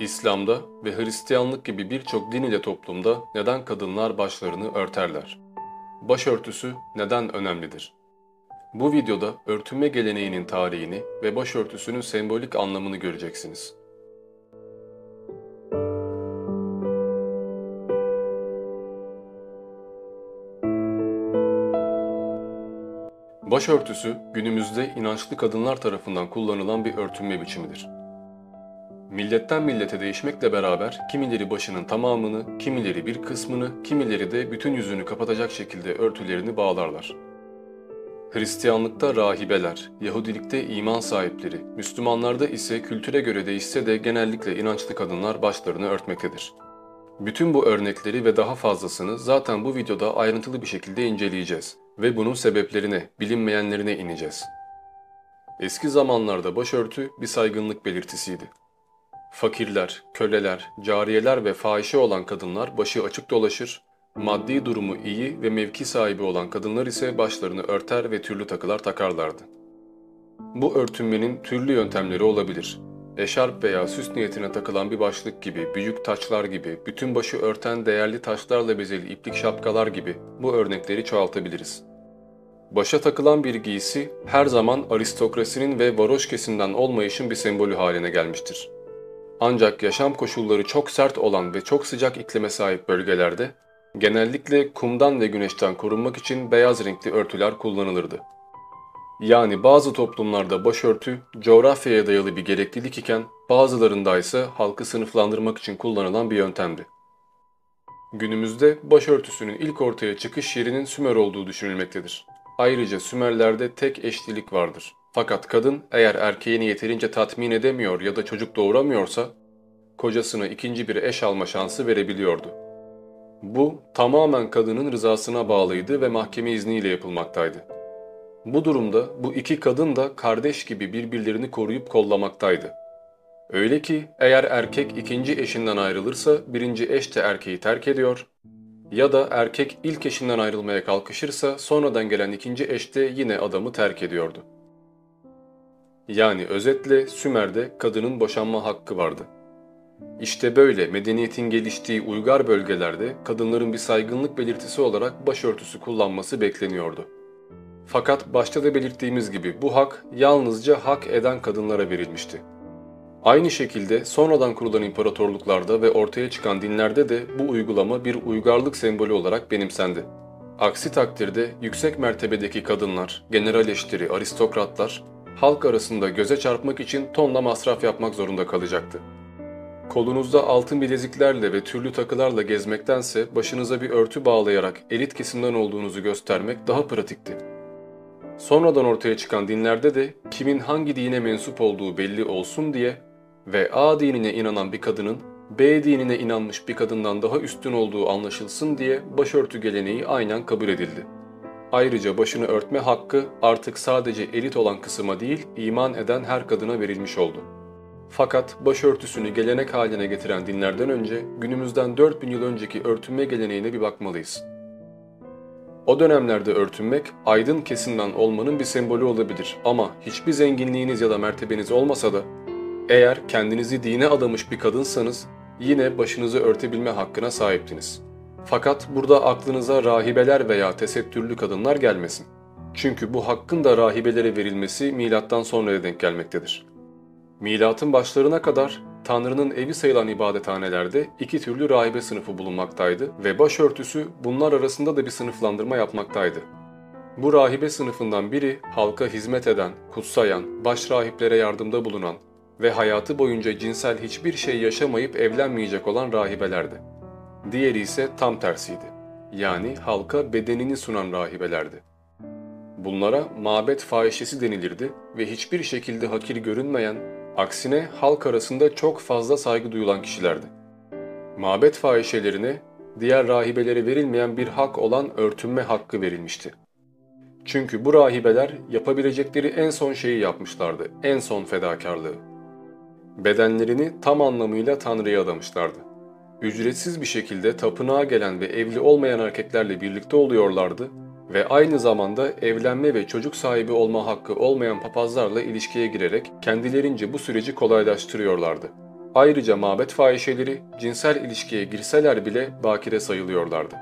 İslam'da ve Hristiyanlık gibi birçok din ile toplumda neden kadınlar başlarını örterler? Başörtüsü neden önemlidir? Bu videoda örtünme geleneğinin tarihini ve başörtüsünün sembolik anlamını göreceksiniz. Başörtüsü günümüzde inançlı kadınlar tarafından kullanılan bir örtünme biçimidir. Milletten millete değişmekle beraber kimileri başının tamamını, kimileri bir kısmını, kimileri de bütün yüzünü kapatacak şekilde örtülerini bağlarlar. Hristiyanlıkta rahibeler, Yahudilikte iman sahipleri, Müslümanlarda ise kültüre göre değişse de genellikle inançlı kadınlar başlarını örtmektedir. Bütün bu örnekleri ve daha fazlasını zaten bu videoda ayrıntılı bir şekilde inceleyeceğiz ve bunun sebeplerine, bilinmeyenlerine ineceğiz. Eski zamanlarda başörtü bir saygınlık belirtisiydi. Fakirler, köleler, cariyeler ve fahişe olan kadınlar başı açık dolaşır, maddi durumu iyi ve mevki sahibi olan kadınlar ise başlarını örter ve türlü takılar takarlardı. Bu örtünmenin türlü yöntemleri olabilir. Eşarp veya süs niyetine takılan bir başlık gibi, büyük taçlar gibi, bütün başı örten değerli taşlarla bezeli iplik şapkalar gibi bu örnekleri çoğaltabiliriz. Başa takılan bir giysi her zaman aristokrasinin ve varoş kesimden olmayışın bir sembolü haline gelmiştir. Ancak yaşam koşulları çok sert olan ve çok sıcak iklime sahip bölgelerde genellikle kumdan ve güneşten korunmak için beyaz renkli örtüler kullanılırdı. Yani bazı toplumlarda başörtü coğrafyaya dayalı bir gereklilik iken bazılarında ise halkı sınıflandırmak için kullanılan bir yöntemdi. Günümüzde başörtüsünün ilk ortaya çıkış yerinin Sümer olduğu düşünülmektedir. Ayrıca Sümerlerde tek eşlilik vardır. Fakat kadın eğer erkeğini yeterince tatmin edemiyor ya da çocuk doğuramıyorsa kocasına ikinci bir eş alma şansı verebiliyordu. Bu tamamen kadının rızasına bağlıydı ve mahkeme izniyle yapılmaktaydı. Bu durumda bu iki kadın da kardeş gibi birbirlerini koruyup kollamaktaydı. Öyle ki eğer erkek ikinci eşinden ayrılırsa birinci eş de erkeği terk ediyor ya da erkek ilk eşinden ayrılmaya kalkışırsa sonradan gelen ikinci eş de yine adamı terk ediyordu. Yani özetle Sümer'de kadının boşanma hakkı vardı. İşte böyle medeniyetin geliştiği uygar bölgelerde kadınların bir saygınlık belirtisi olarak başörtüsü kullanması bekleniyordu. Fakat başta da belirttiğimiz gibi bu hak yalnızca hak eden kadınlara verilmişti. Aynı şekilde sonradan kurulan imparatorluklarda ve ortaya çıkan dinlerde de bu uygulama bir uygarlık sembolü olarak benimsendi. Aksi takdirde yüksek mertebedeki kadınlar, general eşleri, aristokratlar halk arasında göze çarpmak için tonla masraf yapmak zorunda kalacaktı. Kolunuzda altın bileziklerle ve türlü takılarla gezmektense başınıza bir örtü bağlayarak elit kesimden olduğunuzu göstermek daha pratikti. Sonradan ortaya çıkan dinlerde de kimin hangi dine mensup olduğu belli olsun diye ve A dinine inanan bir kadının B dinine inanmış bir kadından daha üstün olduğu anlaşılsın diye başörtü geleneği aynen kabul edildi. Ayrıca başını örtme hakkı artık sadece elit olan kısma değil, iman eden her kadına verilmiş oldu. Fakat başörtüsünü gelenek haline getiren dinlerden önce günümüzden 4000 yıl önceki örtünme geleneğine bir bakmalıyız. O dönemlerde örtünmek aydın kesimden olmanın bir sembolü olabilir ama hiçbir zenginliğiniz ya da mertebeniz olmasa da eğer kendinizi dine adamış bir kadınsanız yine başınızı örtebilme hakkına sahiptiniz. Fakat burada aklınıza rahibeler veya tesettürlü kadınlar gelmesin. Çünkü bu hakkın da rahibelere verilmesi milattan sonraya denk gelmektedir. Milatın başlarına kadar Tanrı'nın evi sayılan ibadethanelerde iki türlü rahibe sınıfı bulunmaktaydı ve başörtüsü bunlar arasında da bir sınıflandırma yapmaktaydı. Bu rahibe sınıfından biri halka hizmet eden, kutsayan, baş rahiplere yardımda bulunan ve hayatı boyunca cinsel hiçbir şey yaşamayıp evlenmeyecek olan rahibelerdi. Diğeri ise tam tersiydi. Yani halka bedenini sunan rahibelerdi. Bunlara mabet fahişesi denilirdi ve hiçbir şekilde hakir görünmeyen, aksine halk arasında çok fazla saygı duyulan kişilerdi. Mabet fahişelerine diğer rahibelere verilmeyen bir hak olan örtünme hakkı verilmişti. Çünkü bu rahibeler yapabilecekleri en son şeyi yapmışlardı, en son fedakarlığı. Bedenlerini tam anlamıyla Tanrı'ya adamışlardı. Ücretsiz bir şekilde tapınağa gelen ve evli olmayan erkeklerle birlikte oluyorlardı ve aynı zamanda evlenme ve çocuk sahibi olma hakkı olmayan papazlarla ilişkiye girerek kendilerince bu süreci kolaylaştırıyorlardı. Ayrıca mabet fahişeleri cinsel ilişkiye girseler bile bakire sayılıyorlardı.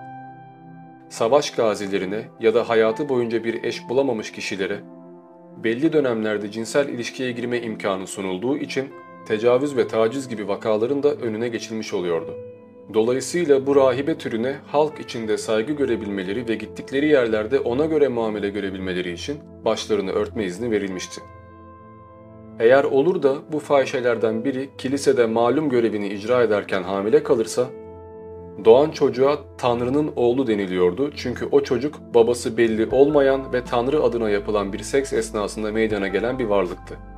Savaş gazilerine ya da hayatı boyunca bir eş bulamamış kişilere belli dönemlerde cinsel ilişkiye girme imkanı sunulduğu için tecavüz ve taciz gibi vakaların da önüne geçilmiş oluyordu. Dolayısıyla bu rahibe türüne halk içinde saygı görebilmeleri ve gittikleri yerlerde ona göre muamele görebilmeleri için başlarını örtme izni verilmişti. Eğer olur da bu fahişelerden biri kilisede malum görevini icra ederken hamile kalırsa, doğan çocuğa Tanrı'nın oğlu deniliyordu çünkü o çocuk babası belli olmayan ve Tanrı adına yapılan bir seks esnasında meydana gelen bir varlıktı.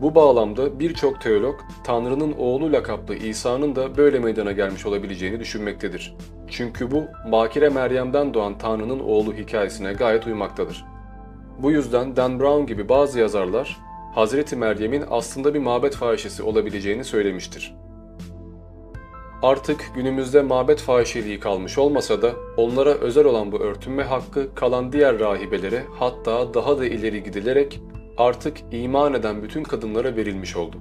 Bu bağlamda birçok teolog Tanrı'nın oğlu lakaplı İsa'nın da böyle meydana gelmiş olabileceğini düşünmektedir. Çünkü bu Bakire Meryem'den doğan Tanrı'nın oğlu hikayesine gayet uymaktadır. Bu yüzden Dan Brown gibi bazı yazarlar Hazreti Meryem'in aslında bir mabet fahişesi olabileceğini söylemiştir. Artık günümüzde mabet fahişeliği kalmış olmasa da onlara özel olan bu örtünme hakkı kalan diğer rahibelere hatta daha da ileri gidilerek artık iman eden bütün kadınlara verilmiş oldu.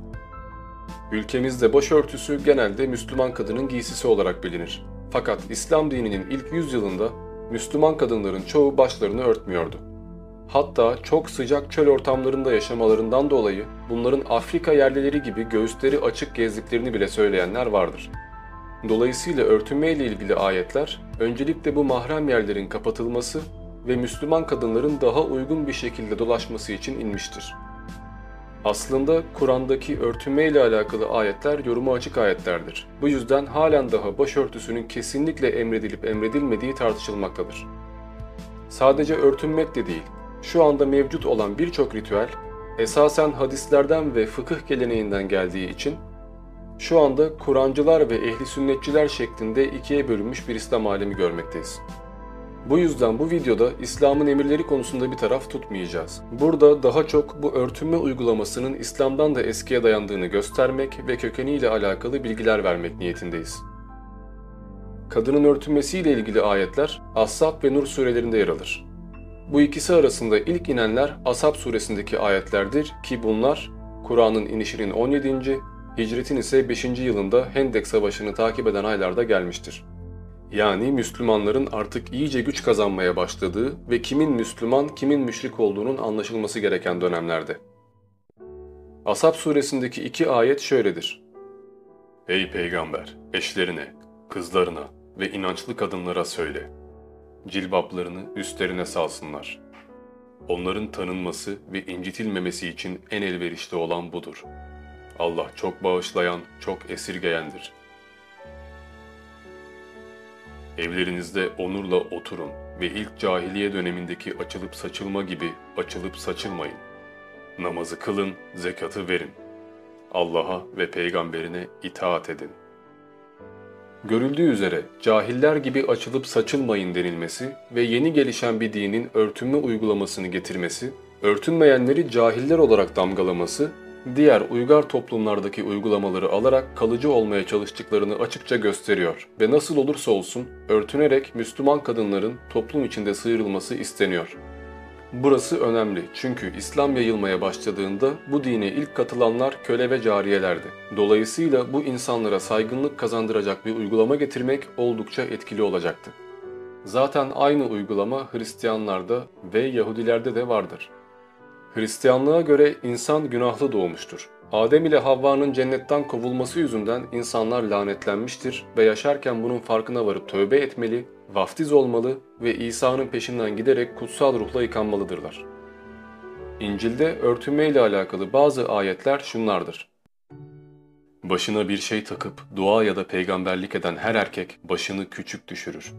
Ülkemizde başörtüsü genelde Müslüman kadının giysisi olarak bilinir. Fakat İslam dininin ilk yüzyılında Müslüman kadınların çoğu başlarını örtmüyordu. Hatta çok sıcak çöl ortamlarında yaşamalarından dolayı bunların Afrika yerlileri gibi göğüsleri açık gezdiklerini bile söyleyenler vardır. Dolayısıyla örtünme ile ilgili ayetler öncelikle bu mahrem yerlerin kapatılması ve Müslüman kadınların daha uygun bir şekilde dolaşması için inmiştir. Aslında Kur'an'daki örtünme ile alakalı ayetler yoruma açık ayetlerdir. Bu yüzden halen daha başörtüsünün kesinlikle emredilip emredilmediği tartışılmaktadır. Sadece örtünmek de değil, şu anda mevcut olan birçok ritüel esasen hadislerden ve fıkıh geleneğinden geldiği için şu anda Kur'ancılar ve ehli sünnetçiler şeklinde ikiye bölünmüş bir İslam alemi görmekteyiz. Bu yüzden bu videoda İslam'ın emirleri konusunda bir taraf tutmayacağız. Burada daha çok bu örtünme uygulamasının İslam'dan da eskiye dayandığını göstermek ve kökeniyle alakalı bilgiler vermek niyetindeyiz. Kadının örtünmesiyle ilgili ayetler Ashab ve Nur surelerinde yer alır. Bu ikisi arasında ilk inenler Ashab suresindeki ayetlerdir ki bunlar Kur'an'ın inişinin 17. Hicretin ise 5. yılında Hendek Savaşı'nı takip eden aylarda gelmiştir. Yani Müslümanların artık iyice güç kazanmaya başladığı ve kimin Müslüman, kimin müşrik olduğunun anlaşılması gereken dönemlerde. Asap suresindeki iki ayet şöyledir. Ey peygamber, eşlerine, kızlarına ve inançlı kadınlara söyle. Cilbaplarını üstlerine salsınlar. Onların tanınması ve incitilmemesi için en elverişli olan budur. Allah çok bağışlayan, çok esirgeyendir.'' Evlerinizde onurla oturun ve ilk cahiliye dönemindeki açılıp saçılma gibi açılıp saçılmayın. Namazı kılın, zekatı verin. Allah'a ve peygamberine itaat edin. Görüldüğü üzere cahiller gibi açılıp saçılmayın denilmesi ve yeni gelişen bir dinin örtünme uygulamasını getirmesi, örtünmeyenleri cahiller olarak damgalaması diğer uygar toplumlardaki uygulamaları alarak kalıcı olmaya çalıştıklarını açıkça gösteriyor ve nasıl olursa olsun örtünerek Müslüman kadınların toplum içinde sıyrılması isteniyor. Burası önemli çünkü İslam yayılmaya başladığında bu dine ilk katılanlar köle ve cariyelerdi. Dolayısıyla bu insanlara saygınlık kazandıracak bir uygulama getirmek oldukça etkili olacaktı. Zaten aynı uygulama Hristiyanlarda ve Yahudilerde de vardır. Hristiyanlığa göre insan günahlı doğmuştur. Adem ile Havva'nın cennetten kovulması yüzünden insanlar lanetlenmiştir ve yaşarken bunun farkına varıp tövbe etmeli, vaftiz olmalı ve İsa'nın peşinden giderek kutsal ruhla yıkanmalıdırlar. İncil'de örtünme ile alakalı bazı ayetler şunlardır. Başına bir şey takıp dua ya da peygamberlik eden her erkek başını küçük düşürür.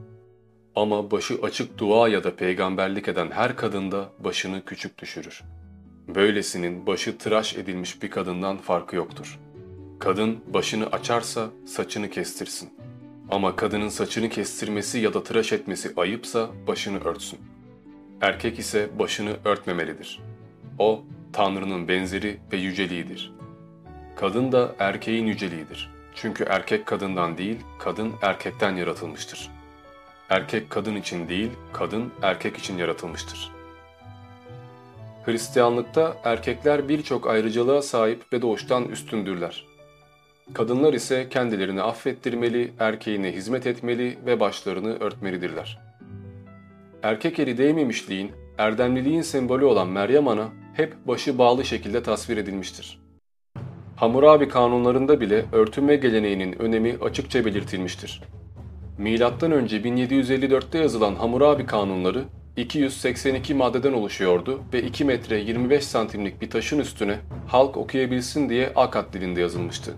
Ama başı açık dua ya da peygamberlik eden her kadın da başını küçük düşürür. Böylesinin başı tıraş edilmiş bir kadından farkı yoktur. Kadın başını açarsa saçını kestirsin. Ama kadının saçını kestirmesi ya da tıraş etmesi ayıpsa başını örtsün. Erkek ise başını örtmemelidir. O, Tanrı'nın benzeri ve yüceliğidir. Kadın da erkeğin yüceliğidir. Çünkü erkek kadından değil, kadın erkekten yaratılmıştır. Erkek kadın için değil, kadın erkek için yaratılmıştır.'' Hristiyanlıkta erkekler birçok ayrıcalığa sahip ve doğuştan üstündürler. Kadınlar ise kendilerini affettirmeli, erkeğine hizmet etmeli ve başlarını örtmelidirler. Erkek eri değmemişliğin, erdemliliğin sembolü olan Meryem Ana hep başı bağlı şekilde tasvir edilmiştir. Hammurabi kanunlarında bile örtünme geleneğinin önemi açıkça belirtilmiştir. Önce 1754'te yazılan Hammurabi kanunları 282 maddeden oluşuyordu ve 2 metre 25 santimlik bir taşın üstüne halk okuyabilsin diye Akat dilinde yazılmıştı.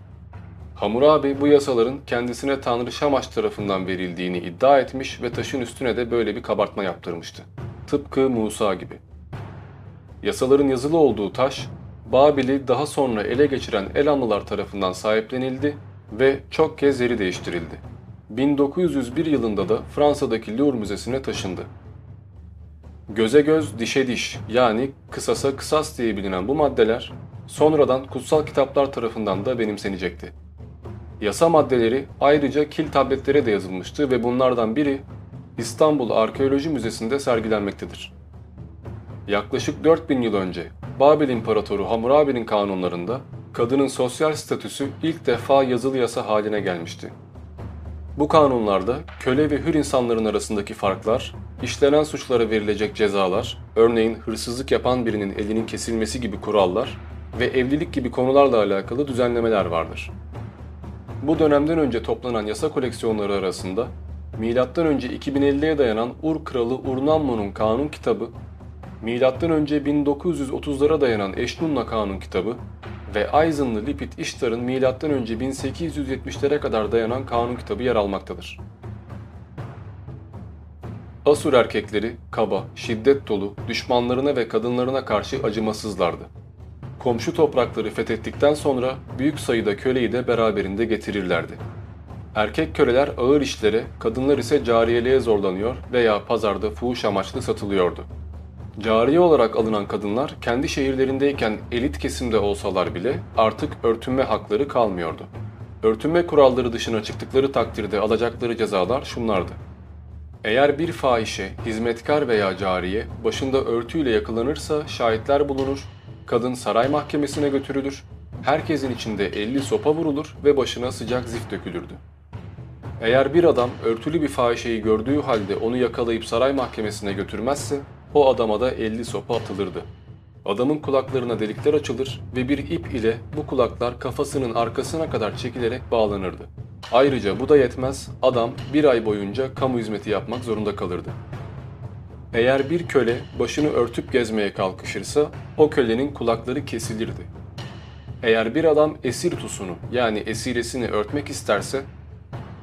Hammurabi bu yasaların kendisine Tanrı Şamaş tarafından verildiğini iddia etmiş ve taşın üstüne de böyle bir kabartma yaptırmıştı. Tıpkı Musa gibi. Yasaların yazılı olduğu taş, Babil'i daha sonra ele geçiren Elamlılar tarafından sahiplenildi ve çok kez yeri değiştirildi. 1901 yılında da Fransa'daki Louvre Müzesi'ne taşındı. Göze göz, dişe diş yani kısasa kısas diye bilinen bu maddeler sonradan kutsal kitaplar tarafından da benimsenecekti. Yasa maddeleri ayrıca kil tabletlere de yazılmıştı ve bunlardan biri İstanbul Arkeoloji Müzesi'nde sergilenmektedir. Yaklaşık 4000 yıl önce Babil İmparatoru Hammurabi'nin kanunlarında kadının sosyal statüsü ilk defa yazılı yasa haline gelmişti. Bu kanunlarda köle ve hür insanların arasındaki farklar, işlenen suçlara verilecek cezalar, örneğin hırsızlık yapan birinin elinin kesilmesi gibi kurallar ve evlilik gibi konularla alakalı düzenlemeler vardır. Bu dönemden önce toplanan yasa koleksiyonları arasında M.Ö. 2050'ye dayanan Ur Kralı Urnammu'nun kanun kitabı, M.Ö. 1930'lara dayanan Eşnunna kanun kitabı ve Eisen'lı Lipit İştar'ın M.Ö. 1870'lere kadar dayanan kanun kitabı yer almaktadır. Asur erkekleri kaba, şiddet dolu, düşmanlarına ve kadınlarına karşı acımasızlardı. Komşu toprakları fethettikten sonra büyük sayıda köleyi de beraberinde getirirlerdi. Erkek köleler ağır işlere, kadınlar ise cariyeliğe zorlanıyor veya pazarda fuhuş amaçlı satılıyordu. Cariye olarak alınan kadınlar kendi şehirlerindeyken elit kesimde olsalar bile artık örtünme hakları kalmıyordu. Örtünme kuralları dışına çıktıkları takdirde alacakları cezalar şunlardı. Eğer bir fahişe, hizmetkar veya cariye başında örtüyle yakalanırsa şahitler bulunur, kadın saray mahkemesine götürülür, herkesin içinde 50 sopa vurulur ve başına sıcak zift dökülürdü. Eğer bir adam örtülü bir fahişeyi gördüğü halde onu yakalayıp saray mahkemesine götürmezse o adama da 50 sopa atılırdı. Adamın kulaklarına delikler açılır ve bir ip ile bu kulaklar kafasının arkasına kadar çekilerek bağlanırdı. Ayrıca bu da yetmez, adam bir ay boyunca kamu hizmeti yapmak zorunda kalırdı. Eğer bir köle başını örtüp gezmeye kalkışırsa o kölenin kulakları kesilirdi. Eğer bir adam esir tusunu yani esiresini örtmek isterse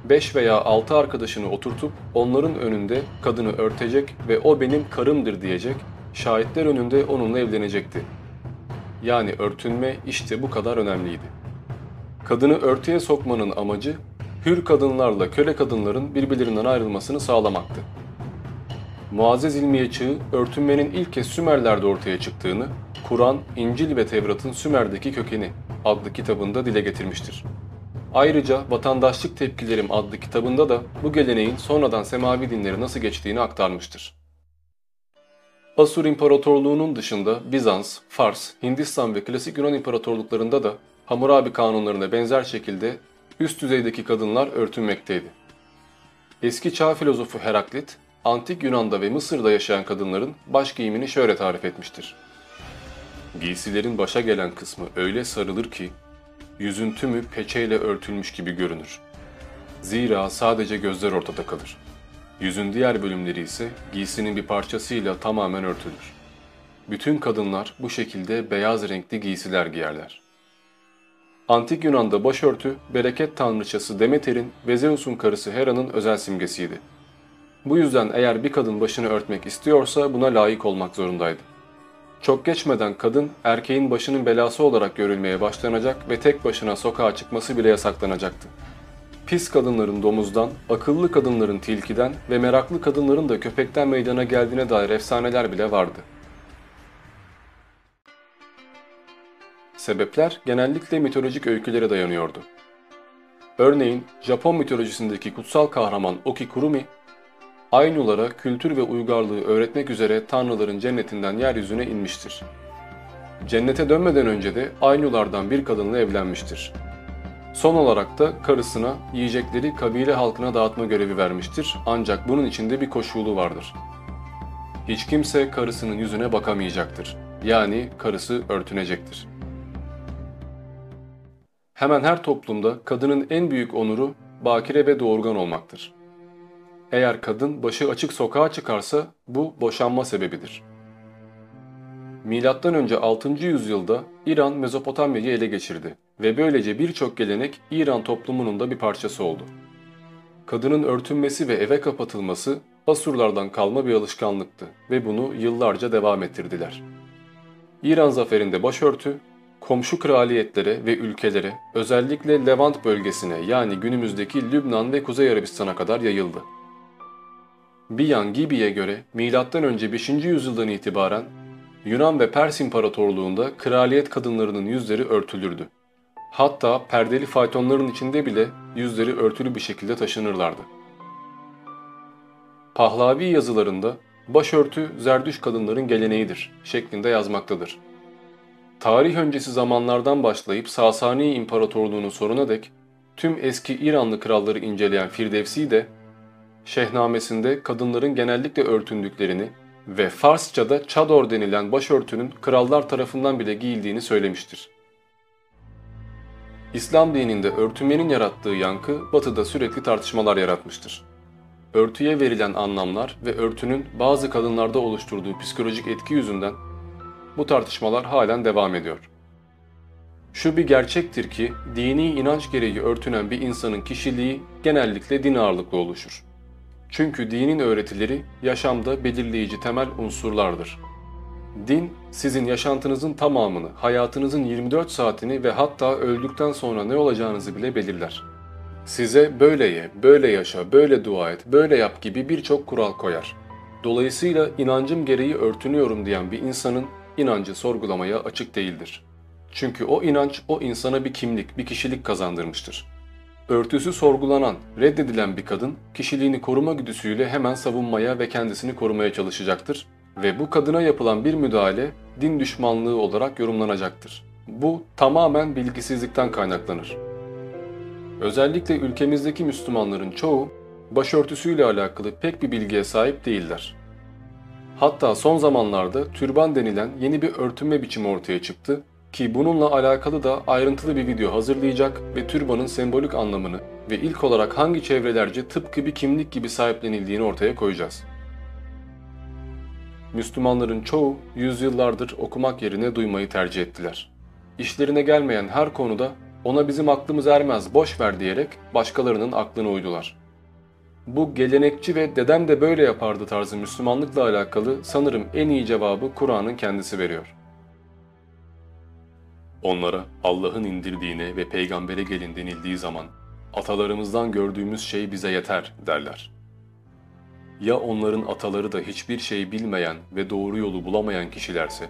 5 veya 6 arkadaşını oturtup onların önünde kadını örtecek ve o benim karımdır diyecek, şahitler önünde onunla evlenecekti. Yani örtünme işte bu kadar önemliydi. Kadını örtüye sokmanın amacı hür kadınlarla köle kadınların birbirlerinden ayrılmasını sağlamaktı. Muazzez ilmiye çağı örtünmenin ilk kez Sümerler'de ortaya çıktığını, Kur'an, İncil ve Tevrat'ın Sümer'deki kökeni adlı kitabında dile getirmiştir. Ayrıca Vatandaşlık Tepkilerim adlı kitabında da bu geleneğin sonradan semavi dinleri nasıl geçtiğini aktarmıştır. Asur İmparatorluğu'nun dışında Bizans, Fars, Hindistan ve Klasik Yunan İmparatorluklarında da Hammurabi kanunlarına benzer şekilde üst düzeydeki kadınlar örtünmekteydi. Eski çağ filozofu Heraklit, Antik Yunan'da ve Mısır'da yaşayan kadınların baş giyimini şöyle tarif etmiştir. Giysilerin başa gelen kısmı öyle sarılır ki yüzün tümü peçeyle örtülmüş gibi görünür. Zira sadece gözler ortada kalır. Yüzün diğer bölümleri ise giysinin bir parçasıyla tamamen örtülür. Bütün kadınlar bu şekilde beyaz renkli giysiler giyerler. Antik Yunan'da başörtü, bereket tanrıçası Demeter'in ve Zeus'un karısı Hera'nın özel simgesiydi. Bu yüzden eğer bir kadın başını örtmek istiyorsa buna layık olmak zorundaydı. Çok geçmeden kadın erkeğin başının belası olarak görülmeye başlanacak ve tek başına sokağa çıkması bile yasaklanacaktı. Pis kadınların domuzdan, akıllı kadınların tilkiden ve meraklı kadınların da köpekten meydana geldiğine dair efsaneler bile vardı. Sebepler genellikle mitolojik öykülere dayanıyordu. Örneğin Japon mitolojisindeki kutsal kahraman Okikurumi, Aynulara kültür ve uygarlığı öğretmek üzere tanrıların cennetinden yeryüzüne inmiştir. Cennete dönmeden önce de Aynulardan bir kadınla evlenmiştir. Son olarak da karısına yiyecekleri kabile halkına dağıtma görevi vermiştir ancak bunun içinde bir koşulu vardır. Hiç kimse karısının yüzüne bakamayacaktır. Yani karısı örtünecektir. Hemen her toplumda kadının en büyük onuru bakire ve doğurgan olmaktır. Eğer kadın başı açık sokağa çıkarsa bu boşanma sebebidir. Milattan önce 6. yüzyılda İran Mezopotamya'yı ele geçirdi ve böylece birçok gelenek İran toplumunun da bir parçası oldu. Kadının örtünmesi ve eve kapatılması Asurlardan kalma bir alışkanlıktı ve bunu yıllarca devam ettirdiler. İran zaferinde başörtü, komşu kraliyetlere ve ülkelere, özellikle Levant bölgesine yani günümüzdeki Lübnan ve Kuzey Arabistan'a kadar yayıldı. Biyan Gibi'ye göre M.Ö. 5. yüzyıldan itibaren Yunan ve Pers İmparatorluğunda kraliyet kadınlarının yüzleri örtülürdü. Hatta perdeli faytonların içinde bile yüzleri örtülü bir şekilde taşınırlardı. Pahlavi yazılarında başörtü Zerdüş kadınların geleneğidir şeklinde yazmaktadır. Tarih öncesi zamanlardan başlayıp Sasani İmparatorluğu'nun sonuna dek tüm eski İranlı kralları inceleyen Firdevsi de Şehnamesinde kadınların genellikle örtündüklerini ve Farsça'da çador denilen başörtünün krallar tarafından bile giyildiğini söylemiştir. İslam dininde örtünmenin yarattığı yankı batıda sürekli tartışmalar yaratmıştır. Örtüye verilen anlamlar ve örtünün bazı kadınlarda oluşturduğu psikolojik etki yüzünden bu tartışmalar halen devam ediyor. Şu bir gerçektir ki dini inanç gereği örtünen bir insanın kişiliği genellikle din ağırlıklı oluşur. Çünkü dinin öğretileri yaşamda belirleyici temel unsurlardır. Din, sizin yaşantınızın tamamını, hayatınızın 24 saatini ve hatta öldükten sonra ne olacağınızı bile belirler. Size böyle ye, böyle yaşa, böyle dua et, böyle yap gibi birçok kural koyar. Dolayısıyla inancım gereği örtünüyorum diyen bir insanın inancı sorgulamaya açık değildir. Çünkü o inanç o insana bir kimlik, bir kişilik kazandırmıştır. Örtüsü sorgulanan, reddedilen bir kadın kişiliğini koruma güdüsüyle hemen savunmaya ve kendisini korumaya çalışacaktır ve bu kadına yapılan bir müdahale din düşmanlığı olarak yorumlanacaktır. Bu tamamen bilgisizlikten kaynaklanır. Özellikle ülkemizdeki Müslümanların çoğu başörtüsüyle alakalı pek bir bilgiye sahip değiller. Hatta son zamanlarda türban denilen yeni bir örtünme biçimi ortaya çıktı ki bununla alakalı da ayrıntılı bir video hazırlayacak ve türbanın sembolik anlamını ve ilk olarak hangi çevrelerce tıpkı bir kimlik gibi sahiplenildiğini ortaya koyacağız. Müslümanların çoğu yüzyıllardır okumak yerine duymayı tercih ettiler. İşlerine gelmeyen her konuda ona bizim aklımız ermez boş ver diyerek başkalarının aklına uydular. Bu gelenekçi ve dedem de böyle yapardı tarzı Müslümanlıkla alakalı sanırım en iyi cevabı Kur'an'ın kendisi veriyor. Onlara Allah'ın indirdiğine ve peygambere gelin denildiği zaman atalarımızdan gördüğümüz şey bize yeter derler. Ya onların ataları da hiçbir şey bilmeyen ve doğru yolu bulamayan kişilerse?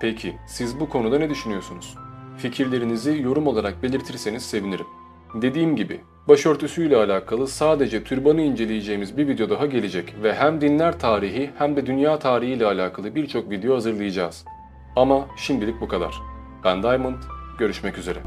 Peki siz bu konuda ne düşünüyorsunuz? Fikirlerinizi yorum olarak belirtirseniz sevinirim. Dediğim gibi başörtüsüyle alakalı sadece türbanı inceleyeceğimiz bir video daha gelecek ve hem dinler tarihi hem de dünya tarihi ile alakalı birçok video hazırlayacağız. Ama şimdilik bu kadar. Ben Diamond, görüşmek üzere.